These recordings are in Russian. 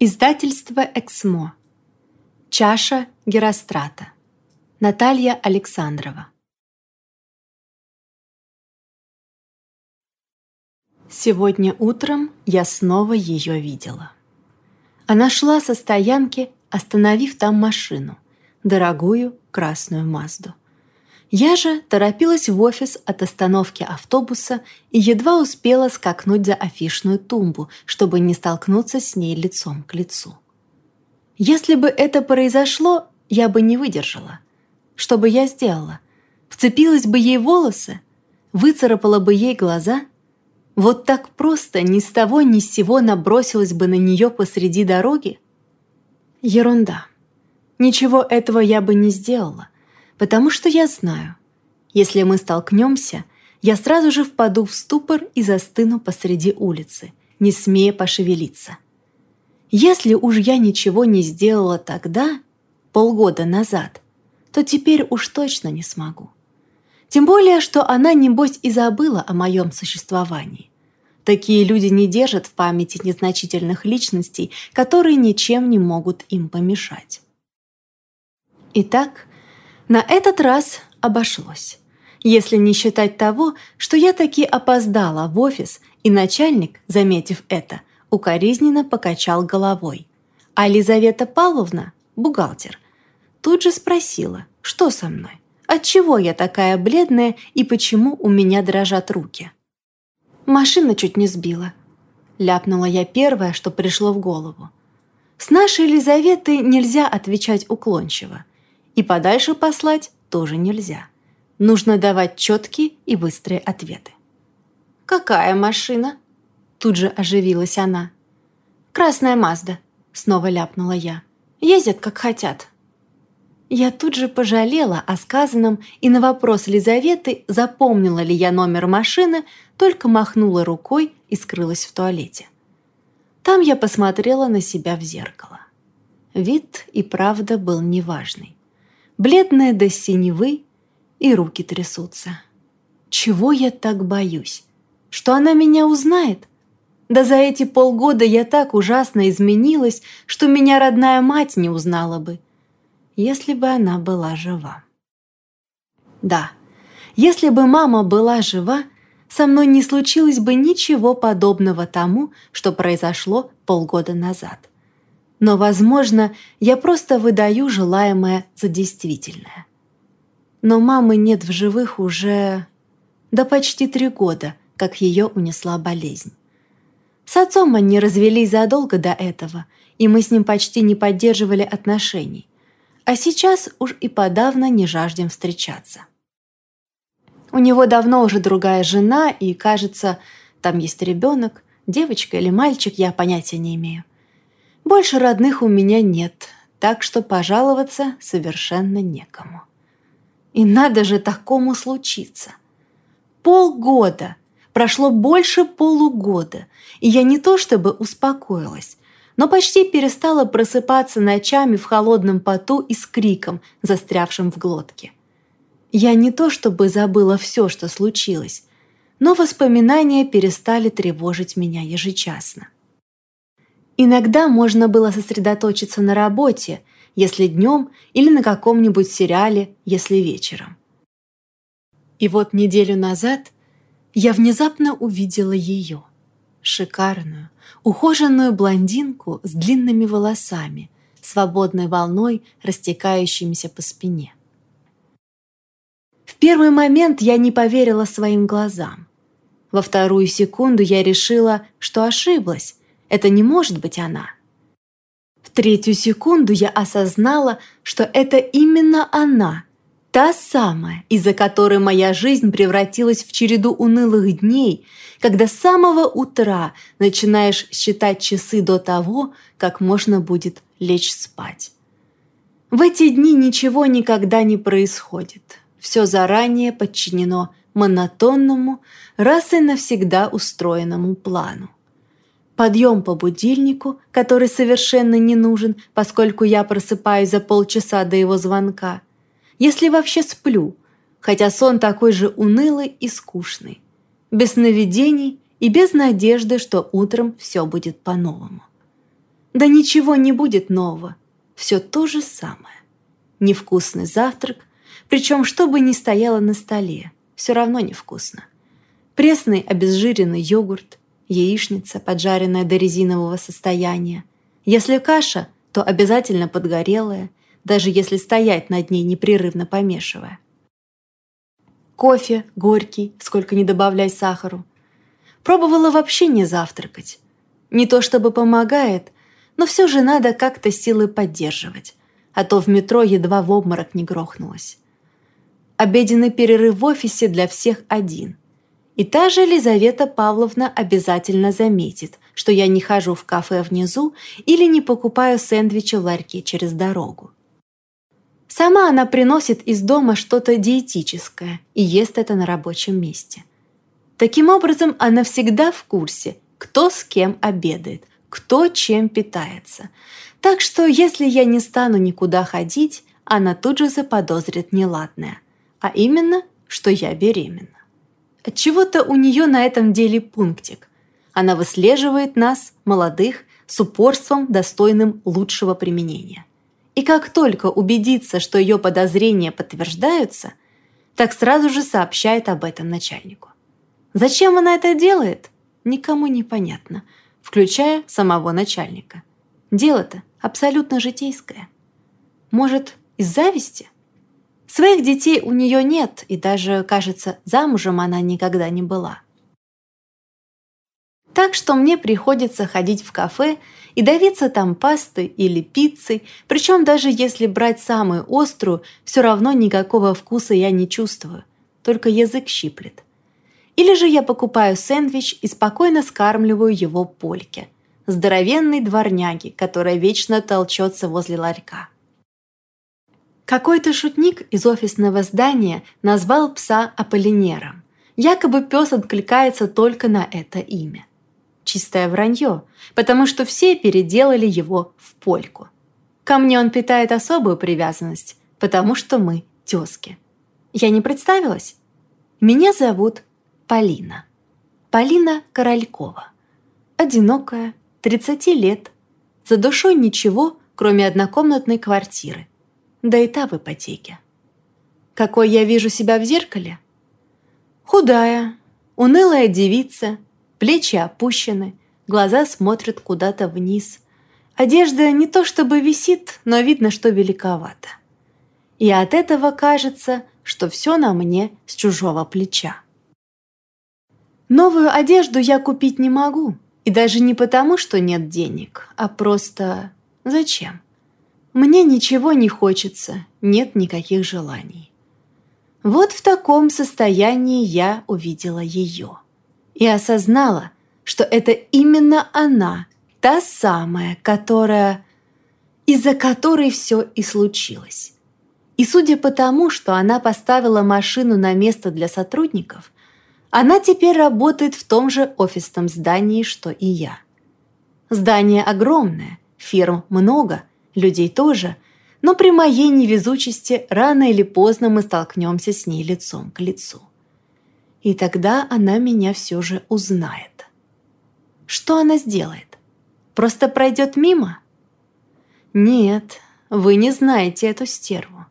Издательство «Эксмо». Чаша Герострата. Наталья Александрова. Сегодня утром я снова ее видела. Она шла со стоянки, остановив там машину, дорогую красную Мазду. Я же торопилась в офис от остановки автобуса и едва успела скакнуть за афишную тумбу, чтобы не столкнуться с ней лицом к лицу. Если бы это произошло, я бы не выдержала. Что бы я сделала? Вцепилась бы ей волосы? Выцарапала бы ей глаза? Вот так просто ни с того ни с сего набросилась бы на нее посреди дороги? Ерунда. Ничего этого я бы не сделала — потому что я знаю, если мы столкнемся, я сразу же впаду в ступор и застыну посреди улицы, не смея пошевелиться. Если уж я ничего не сделала тогда, полгода назад, то теперь уж точно не смогу. Тем более, что она, небось, и забыла о моем существовании. Такие люди не держат в памяти незначительных личностей, которые ничем не могут им помешать. Итак, на этот раз обошлось. Если не считать того, что я таки опоздала в офис, и начальник, заметив это, укоризненно покачал головой. А Елизавета Павловна, бухгалтер, тут же спросила, что со мной, отчего я такая бледная и почему у меня дрожат руки. Машина чуть не сбила. Ляпнула я первое, что пришло в голову. С нашей Елизаветой нельзя отвечать уклончиво. И подальше послать тоже нельзя. Нужно давать четкие и быстрые ответы. «Какая машина?» Тут же оживилась она. «Красная Мазда», — снова ляпнула я. «Ездят, как хотят». Я тут же пожалела о сказанном и на вопрос Лизаветы, запомнила ли я номер машины, только махнула рукой и скрылась в туалете. Там я посмотрела на себя в зеркало. Вид и правда был неважный бледная до синевы, и руки трясутся. Чего я так боюсь? Что она меня узнает? Да за эти полгода я так ужасно изменилась, что меня родная мать не узнала бы, если бы она была жива. Да, если бы мама была жива, со мной не случилось бы ничего подобного тому, что произошло полгода назад. Но, возможно, я просто выдаю желаемое за действительное. Но мамы нет в живых уже... Да почти три года, как ее унесла болезнь. С отцом они развелись задолго до этого, и мы с ним почти не поддерживали отношений. А сейчас уж и подавно не жаждем встречаться. У него давно уже другая жена, и, кажется, там есть ребенок, девочка или мальчик, я понятия не имею. Больше родных у меня нет, так что пожаловаться совершенно некому. И надо же такому случиться. Полгода, прошло больше полугода, и я не то чтобы успокоилась, но почти перестала просыпаться ночами в холодном поту и с криком, застрявшим в глотке. Я не то чтобы забыла все, что случилось, но воспоминания перестали тревожить меня ежечасно. Иногда можно было сосредоточиться на работе, если днем, или на каком-нибудь сериале, если вечером. И вот неделю назад я внезапно увидела ее. Шикарную, ухоженную блондинку с длинными волосами, свободной волной, растекающимися по спине. В первый момент я не поверила своим глазам. Во вторую секунду я решила, что ошиблась, это не может быть она. В третью секунду я осознала, что это именно она, та самая, из-за которой моя жизнь превратилась в череду унылых дней, когда с самого утра начинаешь считать часы до того, как можно будет лечь спать. В эти дни ничего никогда не происходит. Все заранее подчинено монотонному, раз и навсегда устроенному плану подъем по будильнику, который совершенно не нужен, поскольку я просыпаюсь за полчаса до его звонка, если вообще сплю, хотя сон такой же унылый и скучный, без сновидений и без надежды, что утром все будет по-новому. Да ничего не будет нового. Все то же самое. Невкусный завтрак, причем что бы ни стояло на столе, все равно невкусно. Пресный обезжиренный йогурт, яичница, поджаренная до резинового состояния. Если каша, то обязательно подгорелая, даже если стоять над ней непрерывно помешивая. Кофе горький, сколько не добавляй сахару. Пробовала вообще не завтракать. Не то чтобы помогает, но все же надо как-то силы поддерживать, а то в метро едва в обморок не грохнулась. Обеденный перерыв в офисе для всех один. И та же Елизавета Павловна обязательно заметит, что я не хожу в кафе внизу или не покупаю сэндвичи в ларьке через дорогу. Сама она приносит из дома что-то диетическое и ест это на рабочем месте. Таким образом, она всегда в курсе, кто с кем обедает, кто чем питается. Так что, если я не стану никуда ходить, она тут же заподозрит неладное, а именно, что я беременна. Отчего-то у нее на этом деле пунктик. Она выслеживает нас, молодых, с упорством, достойным лучшего применения. И как только убедится, что ее подозрения подтверждаются, так сразу же сообщает об этом начальнику. Зачем она это делает, никому не понятно – включая самого начальника. Дело-то абсолютно житейское. Может, из зависти? Своих детей у нее нет, и даже, кажется, замужем она никогда не была. Так что мне приходится ходить в кафе и давиться там пастой или пиццей, причем даже если брать самую острую, все равно никакого вкуса я не чувствую, только язык щиплет. Или же я покупаю сэндвич и спокойно скармливаю его польке, здоровенной дворняге, которая вечно толчется возле ларька. Какой-то шутник из офисного здания назвал пса Аполлинером. Якобы пес откликается только на это имя. Чистое вранье, потому что все переделали его в польку. Ко мне он питает особую привязанность, потому что мы тезки. Я не представилась? Меня зовут Полина. Полина Королькова. Одинокая, 30 лет. За душой ничего, кроме однокомнатной квартиры. Да и та в ипотеке. Какой я вижу себя в зеркале? Худая, унылая девица, плечи опущены, глаза смотрят куда-то вниз. Одежда не то чтобы висит, но видно, что великовата. И от этого кажется, что все на мне с чужого плеча. Новую одежду я купить не могу. И даже не потому, что нет денег, а просто зачем? Мне ничего не хочется, нет никаких желаний. Вот в таком состоянии я увидела ее. И осознала, что это именно она, та самая, которая... из-за которой все и случилось. И судя по тому, что она поставила машину на место для сотрудников – она теперь работает в том же офисном здании, что и я. Здание огромное, фирм много, людей тоже, но при моей невезучести рано или поздно мы столкнемся с ней лицом к лицу. И тогда она меня все же узнает. Что она сделает? Просто пройдет мимо? Нет, вы не знаете эту стерву.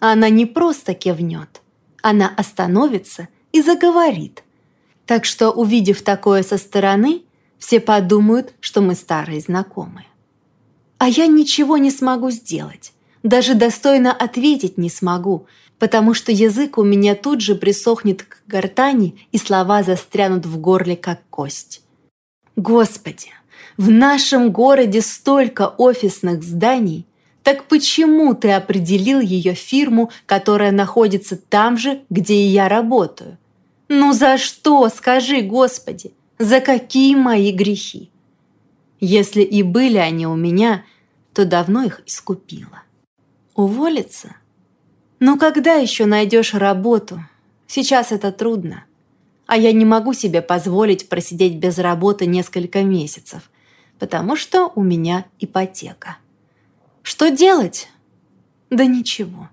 Она не просто кивнет. Она остановится и заговорит. Так что, увидев такое со стороны, все подумают, что мы старые знакомые. А я ничего не смогу сделать, даже достойно ответить не смогу, потому что язык у меня тут же присохнет к гортани и слова застрянут в горле, как кость. Господи, в нашем городе столько офисных зданий, так почему ты определил ее фирму, которая находится там же, где и я работаю? Ну за что, скажи, Господи, за какие мои грехи? Если и были они у меня, то давно их искупила. Уволиться? Ну когда еще найдешь работу? Сейчас это трудно. А я не могу себе позволить просидеть без работы несколько месяцев, потому что у меня ипотека. Что делать? Да ничего.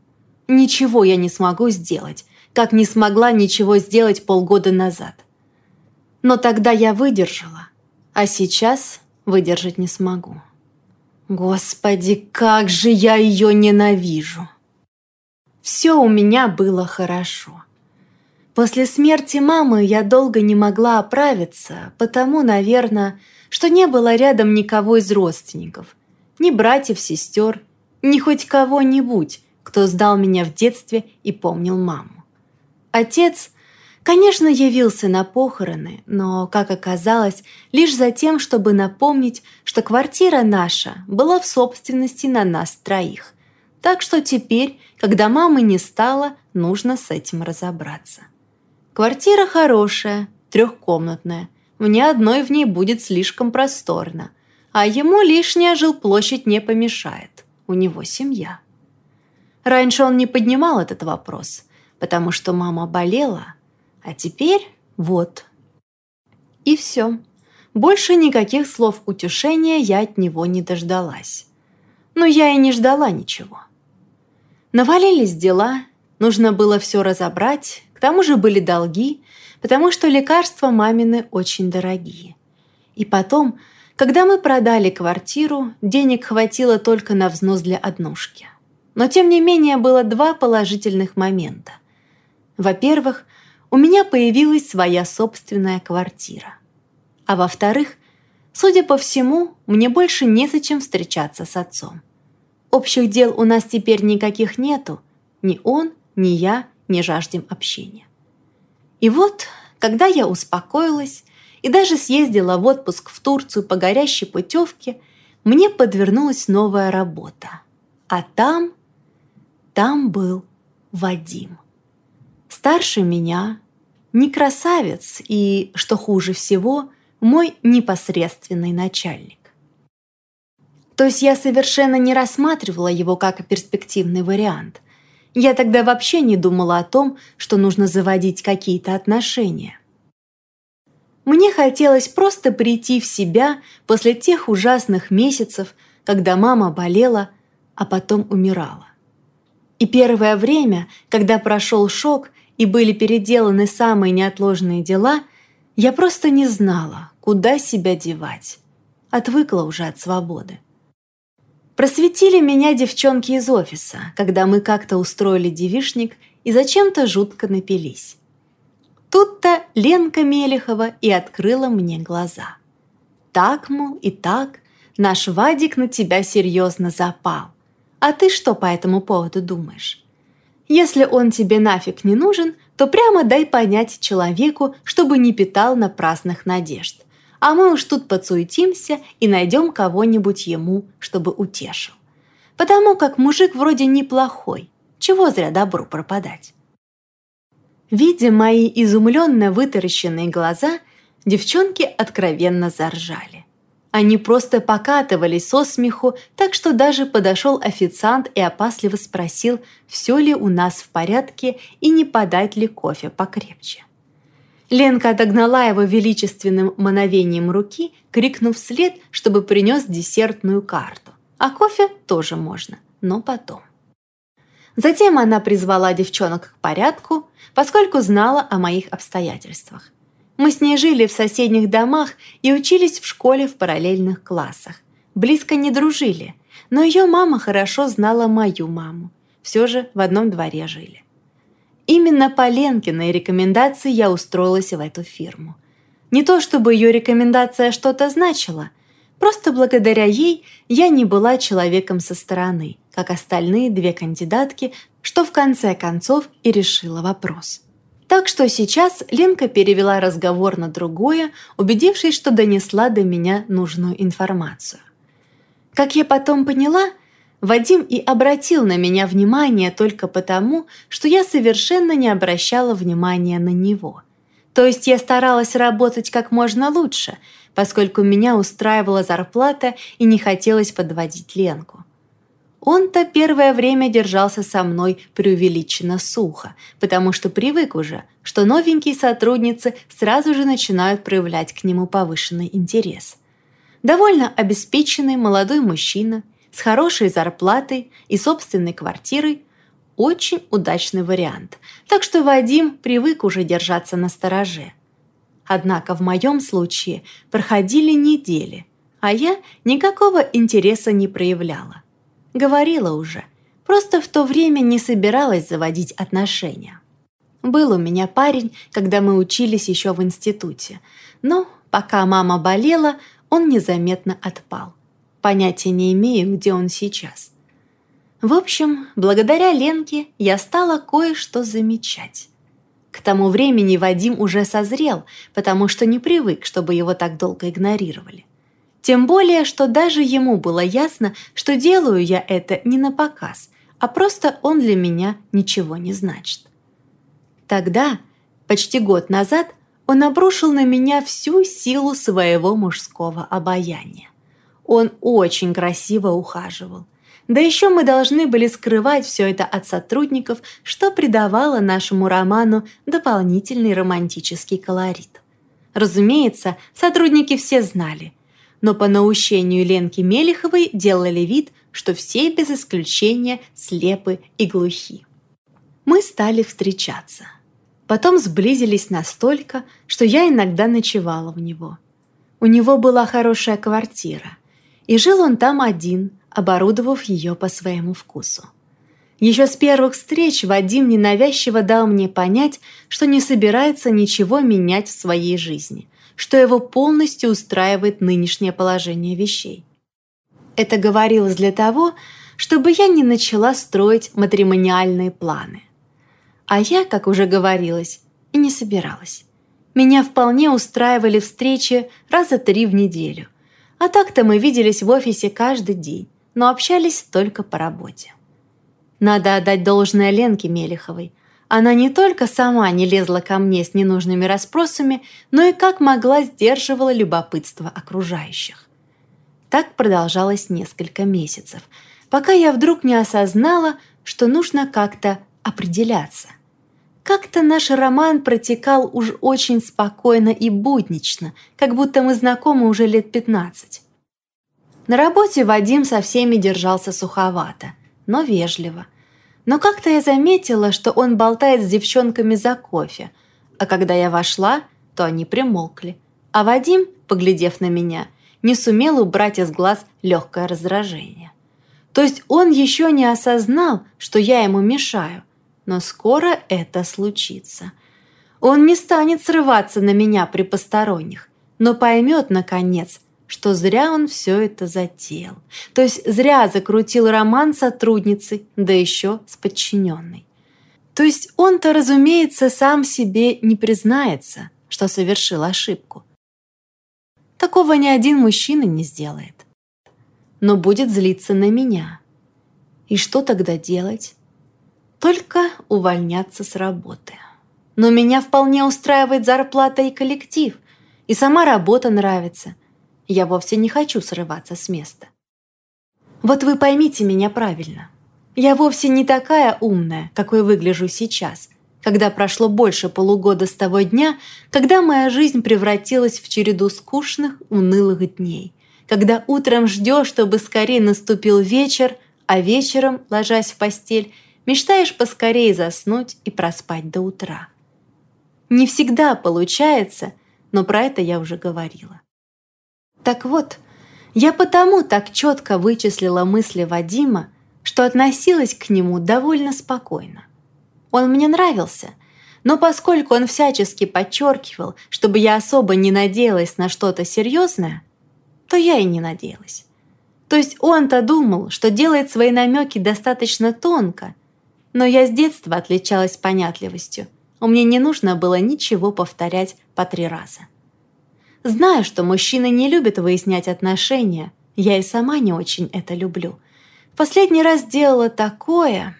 Ничего я не смогу сделать, как не смогла ничего сделать полгода назад. Но тогда я выдержала, а сейчас выдержать не смогу. Господи, как же я ее ненавижу! Все у меня было хорошо. После смерти мамы я долго не могла оправиться, потому, наверное, что не было рядом никого из родственников, ни братьев, сестер, ни хоть кого-нибудь, кто сдал меня в детстве и помнил маму. Отец, конечно, явился на похороны, но, как оказалось, лишь за тем, чтобы напомнить, что квартира наша была в собственности на нас троих. Так что теперь, когда мамы не стало, нужно с этим разобраться. Квартира хорошая, трехкомнатная. Мне одной в ней будет слишком просторно. А ему лишняя жилплощадь не помешает. У него семья. Раньше он не поднимал этот вопрос, потому что мама болела, а теперь вот. И все. Больше никаких слов утешения я от него не дождалась. Но я и не ждала ничего. Навалились дела, нужно было все разобрать, к тому же были долги, потому что лекарства мамины очень дорогие. И потом, когда мы продали квартиру, денег хватило только на взнос для однушки. Но тем не менее было два положительных момента. Во-первых, у меня появилась своя собственная квартира. А во-вторых, судя по всему, мне больше незачем встречаться с отцом. Общих дел у нас теперь никаких нету. Ни он, ни я не жаждем общения. И вот, когда я успокоилась и даже съездила в отпуск в Турцию по горящей путевке, мне подвернулась новая работа. А там, там был Вадим. Старше меня, не красавец и, что хуже всего, мой непосредственный начальник. То есть я совершенно не рассматривала его как перспективный вариант. Я тогда вообще не думала о том, что нужно заводить какие-то отношения. Мне хотелось просто прийти в себя после тех ужасных месяцев, когда мама болела, а потом умирала. И первое время, когда прошел шок и были переделаны самые неотложные дела, я просто не знала, куда себя девать. Отвыкла уже от свободы. Просветили меня девчонки из офиса, когда мы как-то устроили девишник и зачем-то жутко напились. Тут-то Ленка Мелехова и открыла мне глаза. Так, мол, и так, наш Вадик на тебя серьезно запал. А ты что по этому поводу думаешь? Если он тебе нафиг не нужен, то прямо дай понять человеку, чтобы не питал на праздных надежд а мы уж тут подсуетимся и найдем кого-нибудь ему, чтобы утешил. Потому как мужик вроде неплохой, чего зря добру пропадать. Видя мои изумленно вытаращенные глаза, девчонки откровенно заржали. Они просто покатывались со смеху, так что даже подошел официант и опасливо спросил, все ли у нас в порядке и не подать ли кофе покрепче. Ленка отогнала его величественным мановением руки, крикнув вслед, чтобы принес десертную карту. А кофе тоже можно, но потом. Затем она призвала девчонок к порядку, поскольку знала о моих обстоятельствах. Мы с ней жили в соседних домах и учились в школе в параллельных классах. Близко не дружили, но ее мама хорошо знала мою маму. Все же в одном дворе жили. Именно по Ленкиной рекомендации я устроилась в эту фирму. Не то чтобы ее рекомендация что-то значила, просто благодаря ей я не была человеком со стороны, как остальные две кандидатки, что в конце концов и решила вопрос. Так что сейчас Ленка перевела разговор на другое, убедившись, что донесла до меня нужную информацию. Как я потом поняла – Вадим и обратил на меня внимание только потому, что я совершенно не обращала внимания на него. То есть я старалась работать как можно лучше, поскольку меня устраивала зарплата и не хотелось подводить Ленку. Он-то первое время держался со мной преувеличенно сухо, потому что привык уже, что новенькие сотрудницы сразу же начинают проявлять к нему повышенный интерес. Довольно обеспеченный молодой мужчина – с хорошей зарплатой и собственной квартирой – очень удачный вариант, так что Вадим привык уже держаться на стороже. Однако в моем случае проходили недели, а я никакого интереса не проявляла. Говорила уже, просто в то время не собиралась заводить отношения. Был у меня парень, когда мы учились еще в институте, но пока мама болела, он незаметно отпал. Понятия не имею, где он сейчас. В общем, благодаря Ленке я стала кое-что замечать. К тому времени Вадим уже созрел, потому что не привык, чтобы его так долго игнорировали. Тем более, что даже ему было ясно, что делаю я это не на показ, а просто он для меня ничего не значит. Тогда, почти год назад, он обрушил на меня всю силу своего мужского обаяния. Он очень красиво ухаживал. Да еще мы должны были скрывать все это от сотрудников, что придавало нашему роману дополнительный романтический колорит. Разумеется, сотрудники все знали, но по наущению Ленки Мелеховой делали вид, что все без исключения слепы и глухи. Мы стали встречаться. Потом сблизились настолько, что я иногда ночевала в него. У него была хорошая квартира, и жил он там один, оборудовав ее по своему вкусу. Еще с первых встреч Вадим ненавязчиво дал мне понять, что не собирается ничего менять в своей жизни, что его полностью устраивает нынешнее положение вещей. Это говорилось для того, чтобы я не начала строить матримониальные планы. А я, как уже говорилось, и не собиралась. Меня вполне устраивали встречи раза три в неделю. А так-то мы виделись в офисе каждый день, но общались только по работе. Надо отдать должное Ленке Мелеховой. Она не только сама не лезла ко мне с ненужными расспросами, но и как могла сдерживала любопытство окружающих. Так продолжалось несколько месяцев, пока я вдруг не осознала, что нужно как-то определяться. Как-то наш роман протекал уж очень спокойно и буднично, как будто мы знакомы уже лет 15. На работе Вадим со всеми держался суховато, но вежливо. Но как-то я заметила, что он болтает с девчонками за кофе, а когда я вошла, то они примолкли. А Вадим, поглядев на меня, не сумел убрать из глаз легкое раздражение. То есть он еще не осознал, что я ему мешаю – но скоро это случится. Он не станет срываться на меня при посторонних, но поймет, наконец, что зря он все это затеял. То есть зря закрутил роман с сотрудницей, да еще с подчиненной. То есть он-то, разумеется, сам себе не признается, что совершил ошибку. Такого ни один мужчина не сделает. Но будет злиться на меня. И что тогда делать? Только увольняться с работы. Но меня вполне устраивает зарплата и коллектив, и сама работа нравится. Я вовсе не хочу срываться с места. Вот вы поймите меня правильно. Я вовсе не такая умная, какой выгляжу сейчас, когда прошло больше полугода с того дня, когда моя жизнь превратилась в череду скучных, унылых дней, когда утром ждешь, чтобы скорее наступил вечер, а вечером, ложась в постель, мечтаешь поскорее заснуть и проспать до утра. Не всегда получается, но про это я уже говорила. Так вот, я потому так четко вычислила мысли Вадима, что относилась к нему довольно спокойно. Он мне нравился, но поскольку он всячески подчеркивал, чтобы я особо не надеялась на что-то серьезное, то я и не надеялась. То есть он-то думал, что делает свои намеки достаточно тонко – но я с детства отличалась понятливостью. У меня не нужно было ничего повторять по три раза. Знаю, что мужчины не любят выяснять отношения, я и сама не очень это люблю. Последний раз делала такое,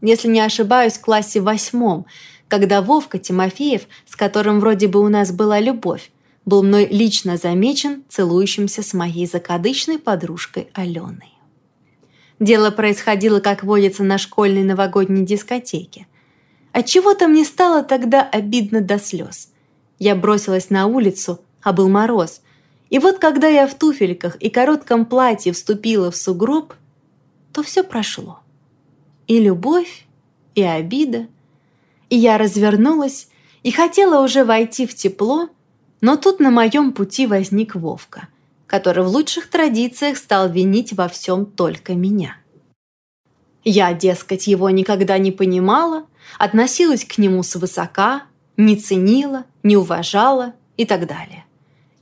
если не ошибаюсь, в классе восьмом, когда Вовка Тимофеев, с которым вроде бы у нас была любовь, был мной лично замечен целующимся с моей закадычной подружкой Аленой. Дело происходило, как водится, на школьной новогодней дискотеке. Отчего-то мне стало тогда обидно до слез. Я бросилась на улицу, а был мороз. И вот когда я в туфельках и коротком платье вступила в сугроб, то все прошло. И любовь, и обида. И я развернулась и хотела уже войти в тепло, но тут на моем пути возник Вовка, который в лучших традициях стал винить во всем только меня. Я, дескать, его никогда не понимала, относилась к нему свысока, не ценила, не уважала и так далее.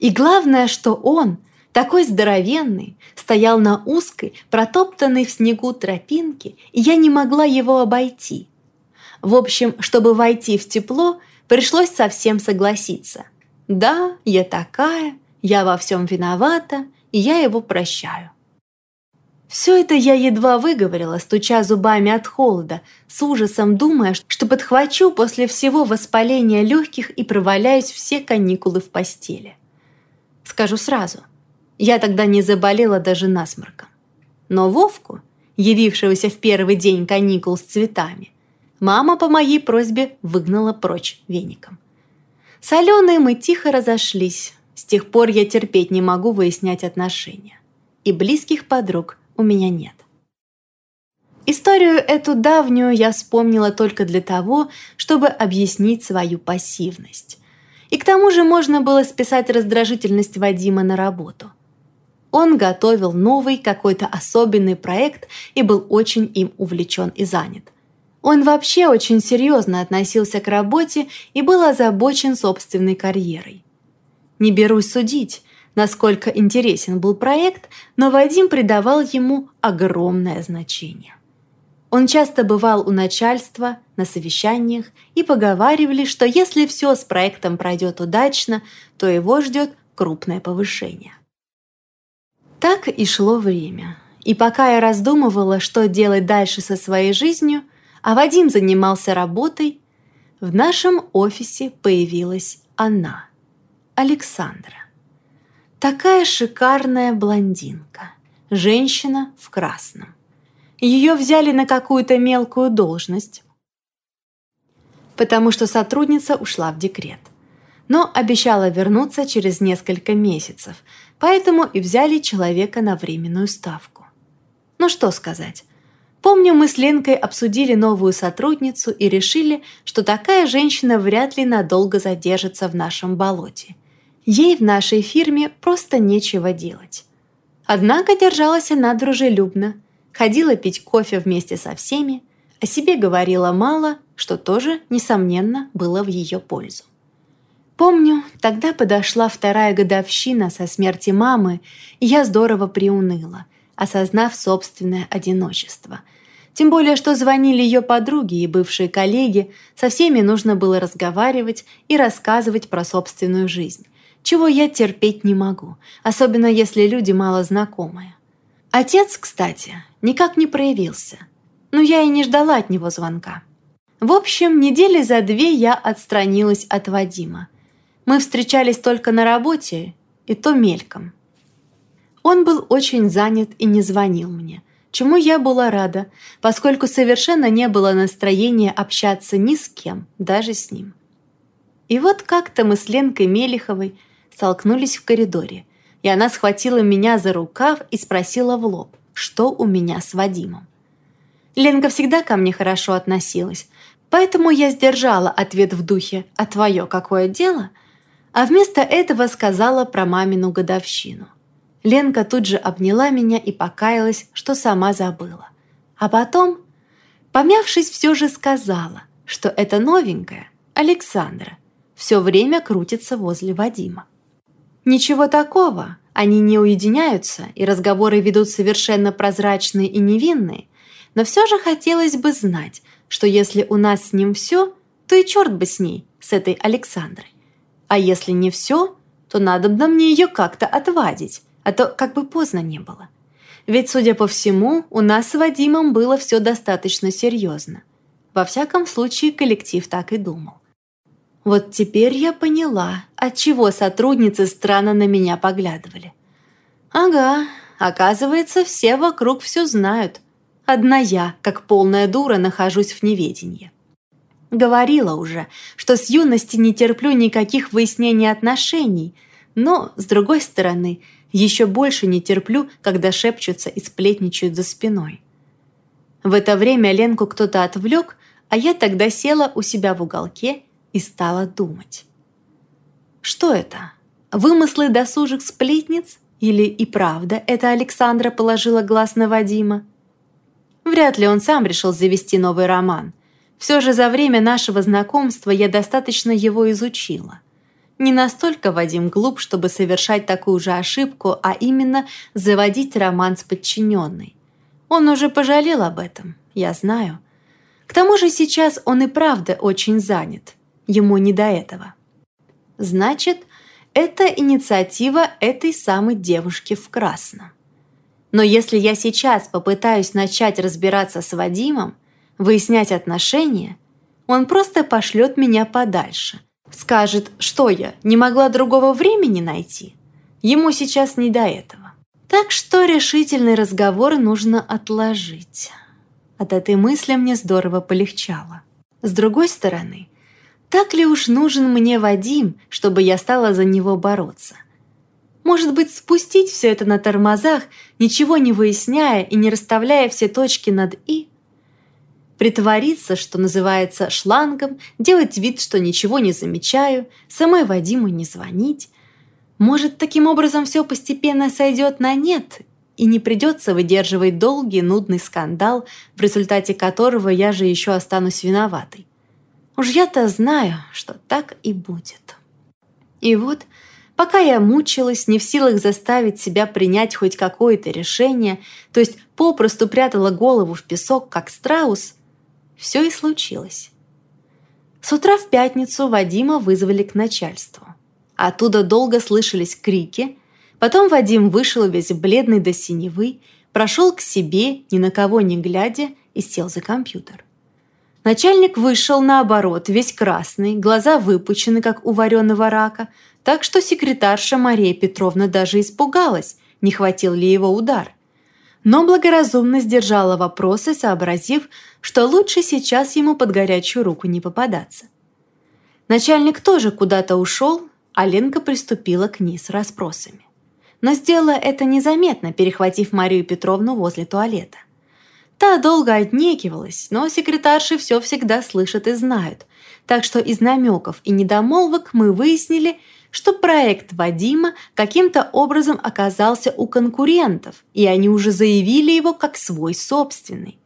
И главное, что он, такой здоровенный, стоял на узкой, протоптанной в снегу тропинке, и я не могла его обойти. В общем, чтобы войти в тепло, пришлось совсем согласиться. Да, я такая, я во всем виновата, и я его прощаю. Все это я едва выговорила, стуча зубами от холода, с ужасом думая, что подхвачу после всего воспаления легких и проваляюсь все каникулы в постели. Скажу сразу, я тогда не заболела даже насморком. Но Вовку, явившегося в первый день каникул с цветами, мама по моей просьбе выгнала прочь веником. С Аленой мы тихо разошлись. С тех пор я терпеть не могу выяснять отношения. И близких подруг у меня нет. Историю эту давнюю я вспомнила только для того, чтобы объяснить свою пассивность. И к тому же можно было списать раздражительность Вадима на работу. Он готовил новый какой-то особенный проект и был очень им увлечен и занят. Он вообще очень серьезно относился к работе и был озабочен собственной карьерой. Не берусь судить, насколько интересен был проект, но Вадим придавал ему огромное значение. Он часто бывал у начальства, на совещаниях и поговаривали, что если все с проектом пройдет удачно, то его ждет крупное повышение. Так и шло время. И пока я раздумывала, что делать дальше со своей жизнью, а Вадим занимался работой, в нашем офисе появилась она, Александра. Такая шикарная блондинка. Женщина в красном. Ее взяли на какую-то мелкую должность, потому что сотрудница ушла в декрет. Но обещала вернуться через несколько месяцев, поэтому и взяли человека на временную ставку. Ну что сказать. Помню, мы с Ленкой обсудили новую сотрудницу и решили, что такая женщина вряд ли надолго задержится в нашем болоте. Ей в нашей фирме просто нечего делать. Однако держалась она дружелюбно, ходила пить кофе вместе со всеми, о себе говорила мало, что тоже, несомненно, было в ее пользу. Помню, тогда подошла вторая годовщина со смерти мамы, и я здорово приуныла, осознав собственное одиночество. Тем более, что звонили ее подруги и бывшие коллеги, со всеми нужно было разговаривать и рассказывать про собственную жизнь чего я терпеть не могу, особенно если люди мало знакомые. Отец, кстати, никак не проявился, но я и не ждала от него звонка. В общем, недели за две я отстранилась от Вадима. Мы встречались только на работе, и то мельком. Он был очень занят и не звонил мне, чему я была рада, поскольку совершенно не было настроения общаться ни с кем, даже с ним. И вот как-то мы с Ленкой Мелиховой столкнулись в коридоре, и она схватила меня за рукав и спросила в лоб, что у меня с Вадимом. Ленка всегда ко мне хорошо относилась, поэтому я сдержала ответ в духе «А твое какое дело?», а вместо этого сказала про мамину годовщину. Ленка тут же обняла меня и покаялась, что сама забыла. А потом, помявшись, все же сказала, что это новенькая, Александра, все время крутится возле Вадима. Ничего такого, они не уединяются, и разговоры ведут совершенно прозрачные и невинные, но все же хотелось бы знать, что если у нас с ним все, то и черт бы с ней, с этой Александрой. А если не все, то надо бы мне ее как-то отвадить, а то как бы поздно не было. Ведь, судя по всему, у нас с Вадимом было все достаточно серьезно. Во всяком случае, коллектив так и думал. Вот теперь я поняла, отчего сотрудницы странно на меня поглядывали. Ага, оказывается, все вокруг все знают. Одна я, как полная дура, нахожусь в неведении. Говорила уже, что с юности не терплю никаких выяснений отношений, но, с другой стороны, еще больше не терплю, когда шепчутся и сплетничают за спиной. В это время Ленку кто-то отвлек, а я тогда села у себя в уголке и стала думать. Что это? Вымыслы досужих сплетниц Или и правда это Александра положила глаз на Вадима? Вряд ли он сам решил завести новый роман. Все же за время нашего знакомства я достаточно его изучила. Не настолько Вадим глуп, чтобы совершать такую же ошибку, а именно заводить роман с подчиненной. Он уже пожалел об этом, я знаю. К тому же сейчас он и правда очень занят. Ему не до этого. Значит, это инициатива этой самой девушки в красном. Но если я сейчас попытаюсь начать разбираться с Вадимом, выяснять отношения, он просто пошлет меня подальше. Скажет, что я, не могла другого времени найти? Ему сейчас не до этого. Так что решительный разговор нужно отложить. От этой мысли мне здорово полегчало. С другой стороны, так ли уж нужен мне Вадим, чтобы я стала за него бороться? Может быть, спустить все это на тормозах, ничего не выясняя и не расставляя все точки над «и»? Притвориться, что называется, шлангом, делать вид, что ничего не замечаю, самой Вадиму не звонить. Может, таким образом все постепенно сойдет на «нет», и не придется выдерживать долгий, нудный скандал, в результате которого я же еще останусь виноватой. Уж я-то знаю, что так и будет. И вот, пока я мучилась, не в силах заставить себя принять хоть какое-то решение, то есть попросту прятала голову в песок, как страус, все и случилось. С утра в пятницу Вадима вызвали к начальству. Оттуда долго слышались крики. Потом Вадим вышел весь бледный до синевы, прошел к себе, ни на кого не глядя, и сел за компьютер. Начальник вышел наоборот, весь красный, глаза выпучены, как у вареного рака, так что секретарша Мария Петровна даже испугалась, не хватил ли его удар. Но благоразумно сдержала вопросы, сообразив, что лучше сейчас ему под горячую руку не попадаться. Начальник тоже куда-то ушел, а Ленка приступила к ней с расспросами. Но сделала это незаметно, перехватив Марию Петровну возле туалета. Та долго отнекивалась, но секретарши все всегда слышат и знают. Так что из намеков и недомолвок мы выяснили, что проект Вадима каким-то образом оказался у конкурентов, и они уже заявили его как свой собственный.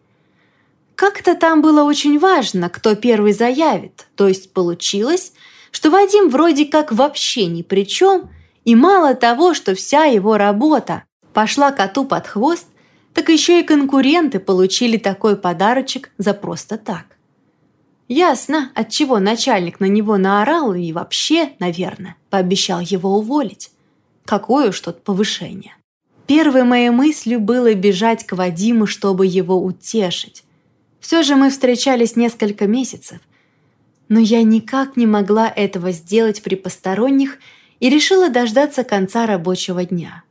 Как-то там было очень важно, кто первый заявит, то есть получилось, что Вадим вроде как вообще ни при чем, и мало того, что вся его работа пошла коту под хвост, так еще и конкуренты получили такой подарочек за просто так. Ясно, от чего начальник на него наорал и вообще, наверное, пообещал его уволить. Какое уж тут повышение. Первой моей мыслью было бежать к Вадиму, чтобы его утешить. Все же мы встречались несколько месяцев, но я никак не могла этого сделать при посторонних и решила дождаться конца рабочего дня.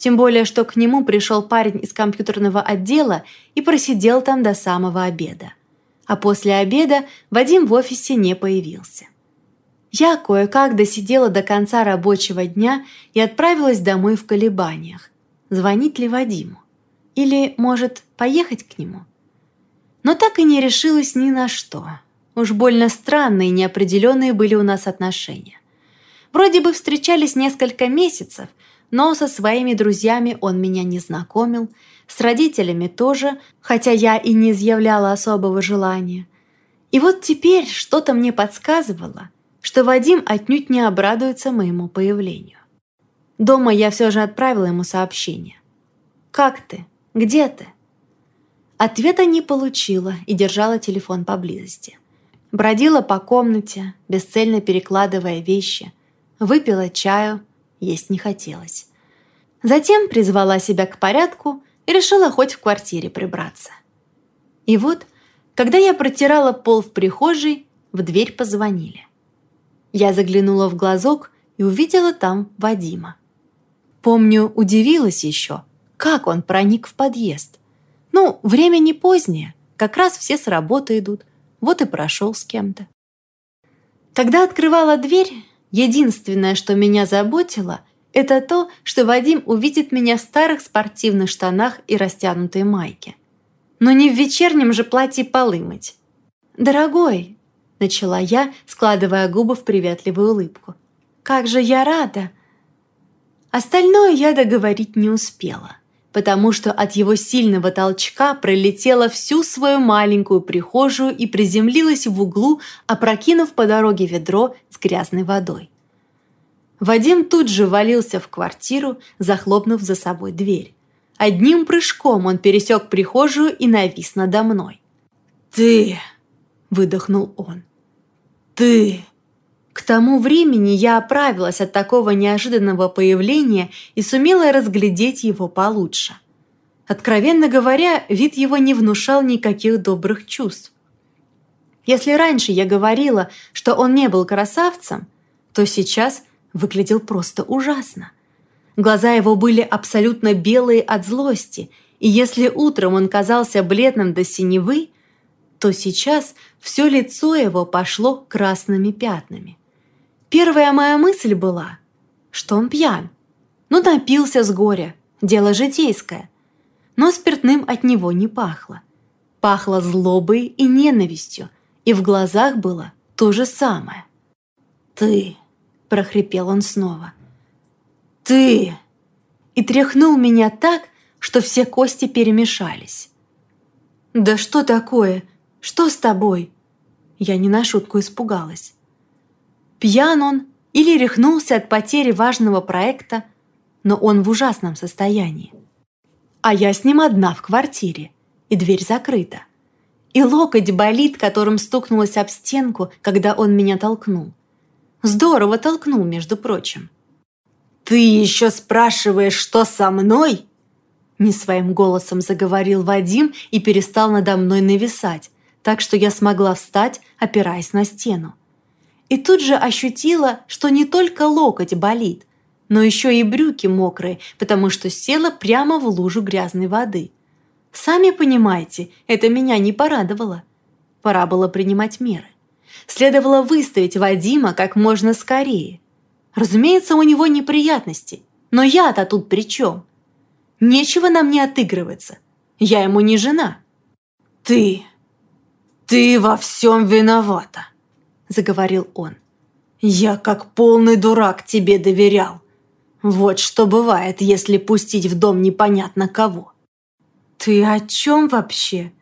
Тем более, что к нему пришел парень из компьютерного отдела и просидел там до самого обеда. А после обеда Вадим в офисе не появился. Я кое-как досидела до конца рабочего дня и отправилась домой в колебаниях. Звонить ли Вадиму? Или, может, поехать к нему? Но так и не решилась ни на что. Уж больно странные и неопределенные были у нас отношения. Вроде бы встречались несколько месяцев, но со своими друзьями он меня не знакомил, с родителями тоже, хотя я и не изъявляла особого желания. И вот теперь что-то мне подсказывало, что Вадим отнюдь не обрадуется моему появлению. Дома я все же отправила ему сообщение. «Как ты? Где ты?» Ответа не получила и держала телефон поблизости. Бродила по комнате, бесцельно перекладывая вещи. Выпила чаю, есть не хотелось. Затем призвала себя к порядку и решила хоть в квартире прибраться. И вот, когда я протирала пол в прихожей, в дверь позвонили. Я заглянула в глазок и увидела там Вадима. Помню, удивилась еще, как он проник в подъезд. Ну, время не позднее, как раз все с работы идут, вот и прошел с кем-то. Когда открывала дверь, Единственное, что меня заботило, это то, что Вадим увидит меня в старых спортивных штанах и растянутой майке. Но не в вечернем же платье полы мыть. «Дорогой», – начала я, складывая губы в приветливую улыбку, – «как же я рада!» Остальное я договорить не успела, потому что от его сильного толчка пролетела всю свою маленькую прихожую и приземлилась в углу, опрокинув по дороге ведро с грязной водой. Вадим тут же валился в квартиру, захлопнув за собой дверь. Одним прыжком он пересек прихожую и навис надо мной. «Ты!» – выдохнул он. «Ты!» К тому времени я оправилась от такого неожиданного появления и сумела разглядеть его получше. Откровенно говоря, вид его не внушал никаких добрых чувств. Если раньше я говорила, что он не был красавцем, то сейчас выглядел просто ужасно. Глаза его были абсолютно белые от злости, и если утром он казался бледным до синевы, то сейчас все лицо его пошло красными пятнами. Первая моя мысль была, что он пьян. Ну, напился с горя, дело житейское. Но спиртным от него не пахло. Пахло злобой и ненавистью, и в глазах было то же самое. «Ты!» – прохрипел он снова. «Ты!» И тряхнул меня так, что все кости перемешались. «Да что такое? Что с тобой?» Я не на шутку испугалась. Пьян он или рехнулся от потери важного проекта, но он в ужасном состоянии. А я с ним одна в квартире, и дверь закрыта. И локоть болит, которым стукнулась об стенку, когда он меня толкнул. Здорово толкнул, между прочим. «Ты еще спрашиваешь, что со мной?» Не своим голосом заговорил Вадим и перестал надо мной нависать, так что я смогла встать, опираясь на стену. И тут же ощутила, что не только локоть болит, но еще и брюки мокрые, потому что села прямо в лужу грязной воды. Сами понимаете, это меня не порадовало. Пора было принимать меры. Следовало выставить Вадима как можно скорее. Разумеется, у него неприятности, но я-то тут при чем? Нечего нам не отыгрываться. Я ему не жена. Ты «Ты во всем виновата», – заговорил он. «Я как полный дурак тебе доверял. Вот что бывает, если пустить в дом непонятно кого». «Ты о чем вообще?»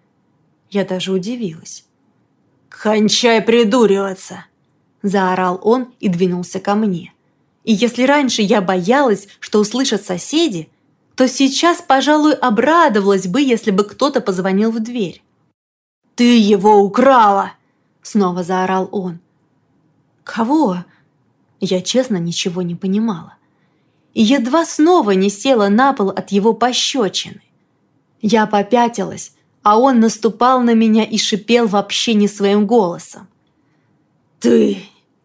Я даже удивилась. «Кончай придуриваться!» Заорал он и двинулся ко мне. И если раньше я боялась, что услышат соседи, то сейчас, пожалуй, обрадовалась бы, если бы кто-то позвонил в дверь. «Ты его украла!» Снова заорал он. «Кого?» Я честно ничего не понимала. И едва снова не села на пол от его пощечины. Я попятилась, а он наступал на меня и шипел вообще не своим голосом. «Ты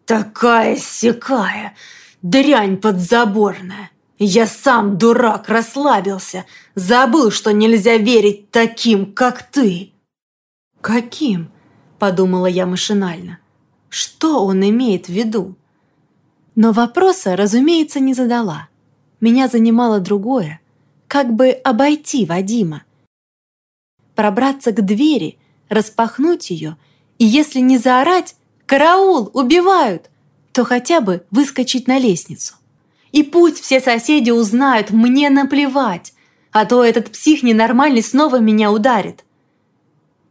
такая сякая, дрянь подзаборная! Я сам, дурак, расслабился, забыл, что нельзя верить таким, как ты!» «Каким?» – подумала я машинально. «Что он имеет в виду?» Но вопроса, разумеется, не задала. Меня занимало другое. Как бы обойти Вадима? Пробраться к двери, распахнуть ее, и если не заорать «Караул! Убивают!», то хотя бы выскочить на лестницу. И пусть все соседи узнают, мне наплевать, а то этот псих ненормальный снова меня ударит.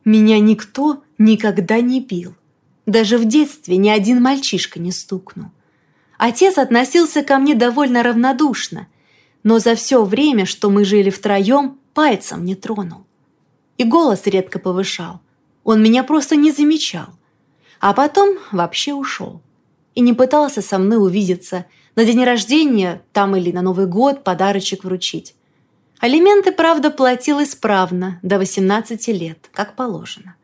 Меня никто никогда не бил. Даже в детстве ни один мальчишка не стукнул. Отец относился ко мне довольно равнодушно, но за все время, что мы жили втроем, пальцем не тронул. И голос редко повышал. Он меня просто не замечал. А потом вообще ушел. И не пытался со мной увидеться, на день рождения там или на Новый год подарочек вручить. Алименты, правда, платил исправно, до 18 лет, как положено.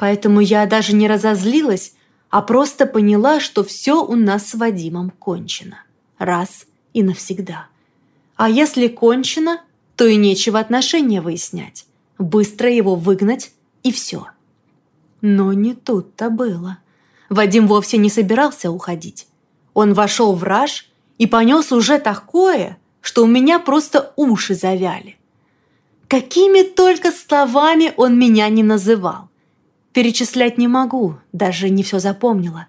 Поэтому я даже не разозлилась, а просто поняла, что все у нас с Вадимом кончено. Раз и навсегда. А если кончено, то и нечего отношения выяснять. Быстро его выгнать и все. Но не тут-то было. Вадим вовсе не собирался уходить. Он вошел в раж и понес уже такое, что у меня просто уши завяли. Какими только словами он меня не называл. Перечислять не могу, даже не все запомнила.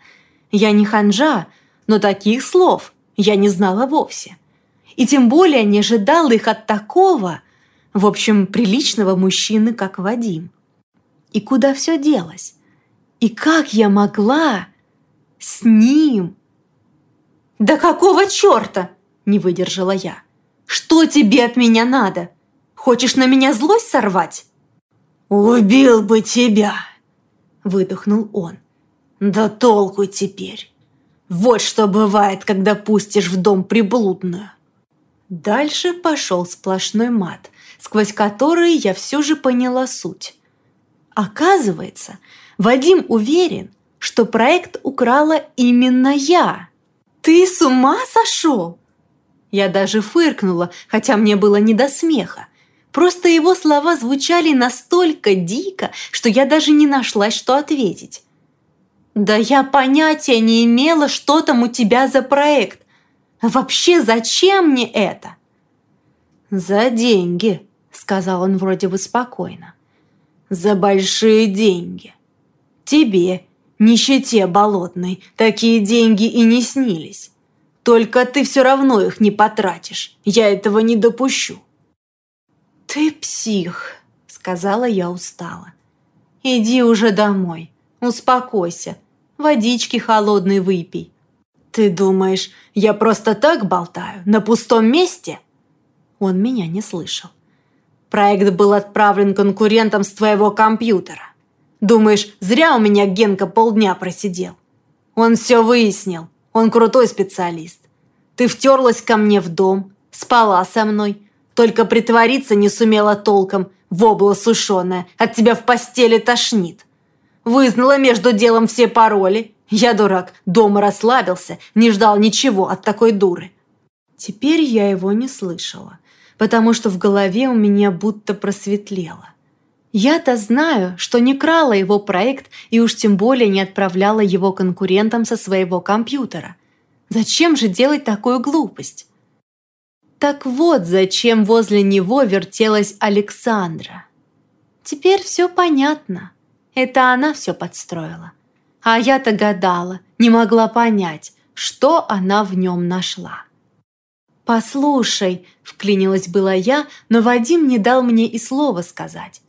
Я не ханжа, но таких слов я не знала вовсе. и тем более не ожидал их от такого, в общем, приличного мужчины, как Вадим. И куда все делось? И как я могла с ним? «Да какого черта?» – не выдержала я. «Что тебе от меня надо? Хочешь на меня злость сорвать?» «Убил бы тебя!» – выдохнул он. «Да толку теперь! Вот что бывает, когда пустишь в дом приблудную!» Дальше пошел сплошной мат, сквозь который я все же поняла суть. Оказывается, Вадим уверен, что проект украла именно я. «Ты с ума сошел?» Я даже фыркнула, хотя мне было не до смеха. Просто его слова звучали настолько дико, что я даже не нашлась, что ответить. «Да я понятия не имела, что там у тебя за проект. Вообще, зачем мне это?» «За деньги», — сказал он вроде бы спокойно. «За большие деньги. Тебе, нищете болотной, такие деньги и не снились. Только ты все равно их не потратишь. Я этого не допущу». «Ты псих», — сказала я устало. «Иди уже домой, успокойся, водички холодной выпей». «Ты думаешь, я просто так болтаю, на пустом месте?» Он меня не слышал. «Проект был отправлен конкурентам с твоего компьютера. Думаешь, зря у меня Генка полдня просидел? Он все выяснил, он крутой специалист. Ты втерлась ко мне в дом, спала со мной, только притвориться не сумела толком, вобла сушеная, от тебя в постели тошнит. Вызнала между делом все пароли, я, дурак, дома расслабился, не ждал ничего от такой дуры. Теперь я его не слышала, потому что в голове у меня будто просветлело. Я-то знаю, что не крала его проект и уж тем более не отправляла его конкурентам со своего компьютера. Зачем же делать такую глупость? Так вот, зачем возле него вертелась Александра. Теперь все понятно. Это она все подстроила. А я-то гадала, не могла понять, что она в нем нашла. «Послушай», — вклинилась была я, но Вадим не дал мне и слова сказать.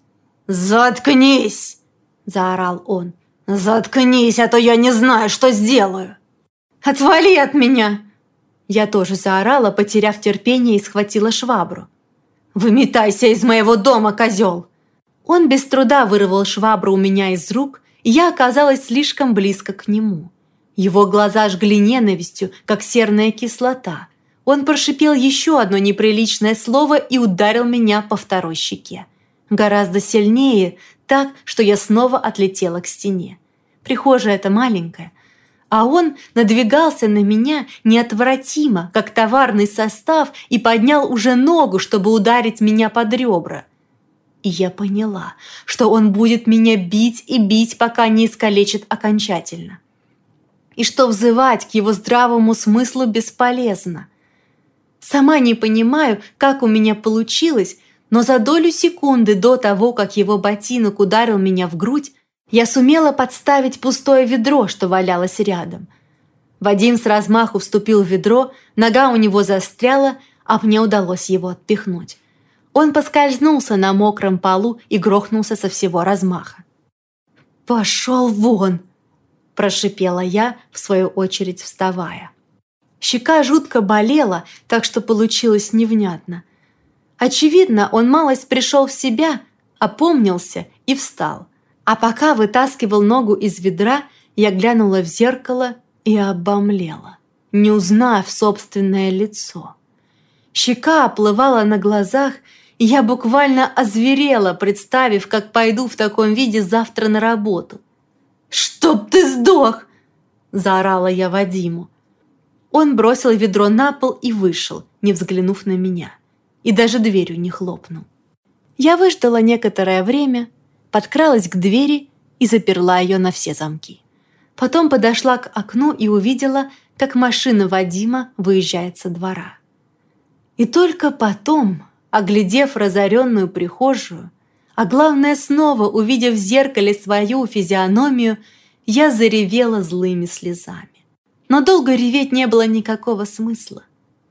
«Заткнись!» — заорал он. «Заткнись, а то я не знаю, что сделаю!» «Отвали от меня!» Я тоже заорала, потеряв терпение и схватила швабру. «Выметайся из моего дома, козел!» Он без труда вырвал швабру у меня из рук, и я оказалась слишком близко к нему. Его глаза жгли ненавистью, как серная кислота. Он прошипел еще одно неприличное слово и ударил меня по второй щеке. Гораздо сильнее, так, что я снова отлетела к стене. Прихожая эта маленькая, а он надвигался на меня неотвратимо, как товарный состав, и поднял уже ногу, чтобы ударить меня под ребра. И я поняла, что он будет меня бить и бить, пока не искалечит окончательно. И что взывать к его здравому смыслу бесполезно. Сама не понимаю, как у меня получилось, но за долю секунды до того, как его ботинок ударил меня в грудь, я сумела подставить пустое ведро, что валялось рядом. Вадим с размаху вступил в ведро, нога у него застряла, а мне удалось его отпихнуть. Он поскользнулся на мокром полу и грохнулся со всего размаха. «Пошел вон!» – прошипела я, в свою очередь вставая. Щека жутко болела, так что получилось невнятно. Очевидно, он малость пришел в себя, опомнился и встал. А пока вытаскивал ногу из ведра, я глянула в зеркало и обомлела, не узнав собственное лицо. Щека оплывала на глазах, и я буквально озверела, представив, как пойду в таком виде завтра на работу. «Чтоб ты сдох!» – заорала я Вадиму. Он бросил ведро на пол и вышел, не взглянув на меня, и даже дверью не хлопнул. Я выждала некоторое время – подкралась к двери и заперла ее на все замки. Потом подошла к окну и увидела, как машина Вадима выезжает со двора. И только потом, оглядев разоренную прихожую, а главное снова увидев в зеркале свою физиономию, я заревела злыми слезами. Но долго реветь не было никакого смысла.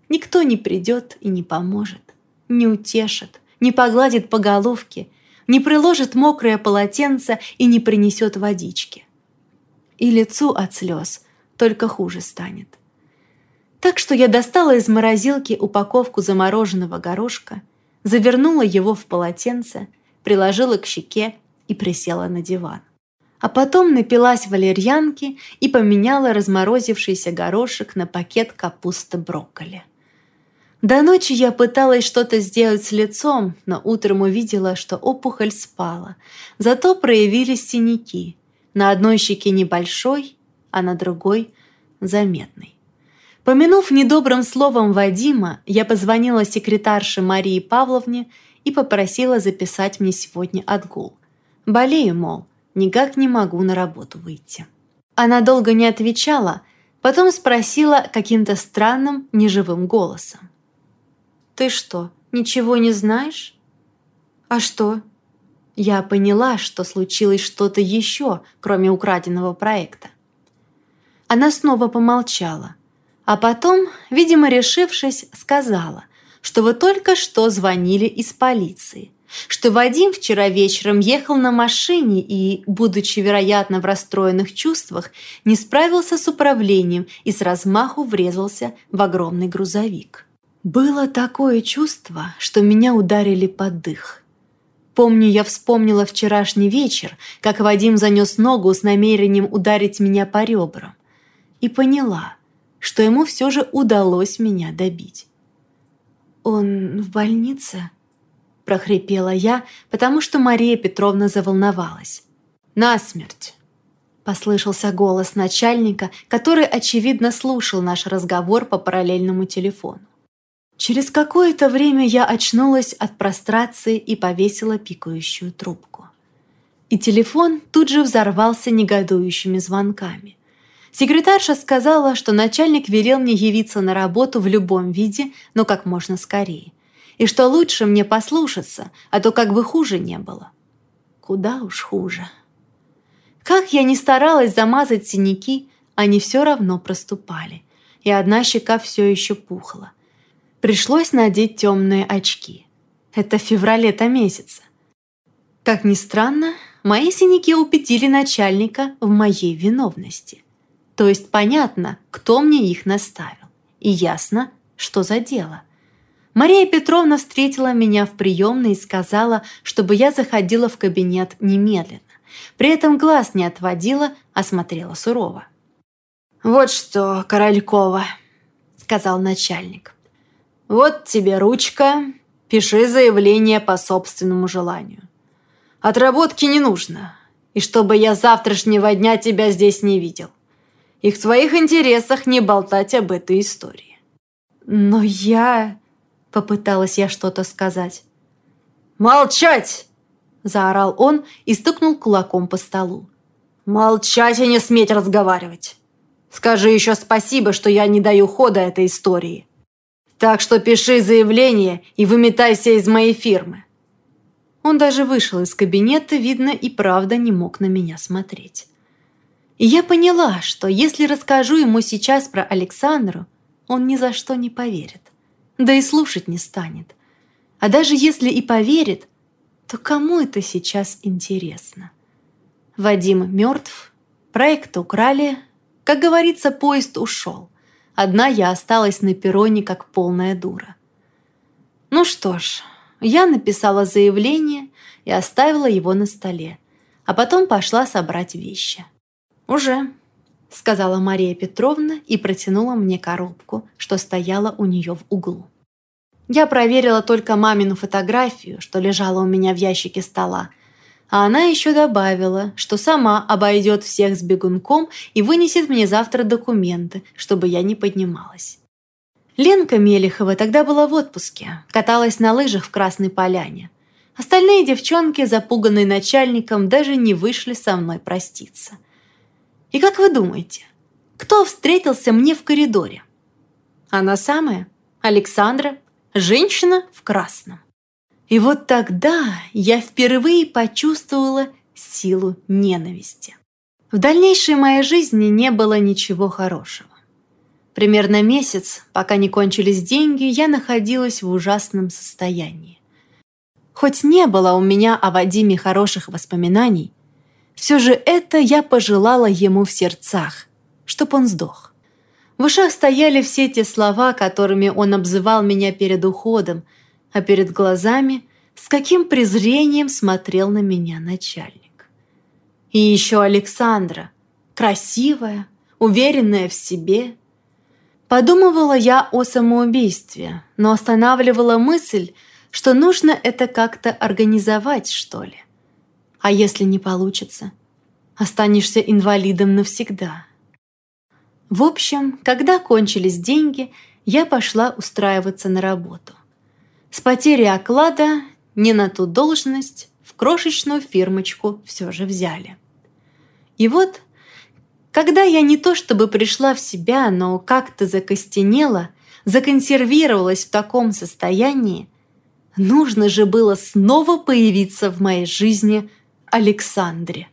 Никто не придет и не поможет, не утешит, не погладит по головке, не приложит мокрое полотенце и не принесет водички. И лицу от слез только хуже станет. Так что я достала из морозилки упаковку замороженного горошка, завернула его в полотенце, приложила к щеке и присела на диван. А потом напилась валерьянки и поменяла разморозившийся горошек на пакет капусты брокколи. До ночи я пыталась что-то сделать с лицом, но утром увидела, что опухоль спала. Зато проявились синяки. На одной щеке небольшой, а на другой – заметный. Помянув недобрым словом Вадима, я позвонила секретарше Марии Павловне и попросила записать мне сегодня отгул. Болею, мол, никак не могу на работу выйти. Она долго не отвечала, потом спросила каким-то странным, неживым голосом. «Ты что, ничего не знаешь?» «А что?» Я поняла, что случилось что-то еще, кроме украденного проекта. Она снова помолчала, а потом, видимо, решившись, сказала, что вы только что звонили из полиции, что Вадим вчера вечером ехал на машине и, будучи, вероятно, в расстроенных чувствах, не справился с управлением и с размаху врезался в огромный грузовик. Было такое чувство, что меня ударили под дых. Помню, я вспомнила вчерашний вечер, как Вадим занес ногу с намерением ударить меня по ребрам и поняла, что ему все же удалось меня добить. «Он в больнице?» – прохрипела я, потому что Мария Петровна заволновалась. «Насмерть!» – послышался голос начальника, который, очевидно, слушал наш разговор по параллельному телефону. Через какое-то время я очнулась от прострации и повесила пикающую трубку. И телефон тут же взорвался негодующими звонками. Секретарша сказала, что начальник велел мне явиться на работу в любом виде, но как можно скорее. И что лучше мне послушаться, а то как бы хуже не было. Куда уж хуже. Как я ни старалась замазать синяки, они все равно проступали, и одна щека все еще пухла. Пришлось надеть темные очки. Это в феврале-то месяца. Как ни странно, мои синяки убедили начальника в моей виновности – то есть понятно, кто мне их наставил. И ясно, что за дело. Мария Петровна встретила меня в приемной и сказала, чтобы я заходила в кабинет немедленно. При этом глаз не отводила, а смотрела сурово. «Вот что, Королькова», — сказал начальник. «Вот тебе ручка, пиши заявление по собственному желанию. Отработки не нужно, и чтобы я завтрашнего дня тебя здесь не видел и в твоих интересах не болтать об этой истории. Но я... Попыталась я что-то сказать. «Молчать!» Заорал он и стукнул кулаком по столу. «Молчать и не сметь разговаривать! Скажи еще спасибо, что я не даю хода этой истории. Так что пиши заявление и выметайся из моей фирмы». Он даже вышел из кабинета, видно, и правда не мог на меня смотреть. И я поняла, что если расскажу ему сейчас про Александру, он ни за что не поверит. Да и слушать не станет. А даже если и поверит, то кому это сейчас интересно? Вадим мертв, проект украли, как говорится, поезд ушел. Одна я осталась на перроне, как полная дура. Ну что ж, я написала заявление и оставила его на столе, а потом пошла собрать вещи. «Уже», — сказала Мария Петровна и протянула мне коробку, что стояла у нее в углу. Я проверила только мамину фотографию, что лежала у меня в ящике стола, а она еще добавила, что сама обойдет всех с бегунком и вынесет мне завтра документы, чтобы я не поднималась. Ленка Мелехова тогда была в отпуске, каталась на лыжах в Красной Поляне. Остальные девчонки, запуганные начальником, даже не вышли со мной проститься – и как вы думаете, кто встретился мне в коридоре? Она самая, Александра, женщина в красном. И вот тогда я впервые почувствовала силу ненависти. В дальнейшей моей жизни не было ничего хорошего. Примерно месяц, пока не кончились деньги, я находилась в ужасном состоянии. Хоть не было у меня о Вадиме хороших воспоминаний, все же это я пожелала ему в сердцах, чтоб он сдох. В ушах стояли все те слова, которыми он обзывал меня перед уходом, а перед глазами с каким презрением смотрел на меня начальник. И еще Александра, красивая, уверенная в себе. Подумывала я о самоубийстве, но останавливала мысль, что нужно это как-то организовать, что ли. А если не получится? Останешься инвалидом навсегда. В общем, когда кончились деньги, я пошла устраиваться на работу. С потерей оклада не на ту должность в крошечную фирмочку все же взяли. И вот, когда я не то чтобы пришла в себя, но как-то закостенела, законсервировалась в таком состоянии, нужно же было снова появиться в моей жизни Александре.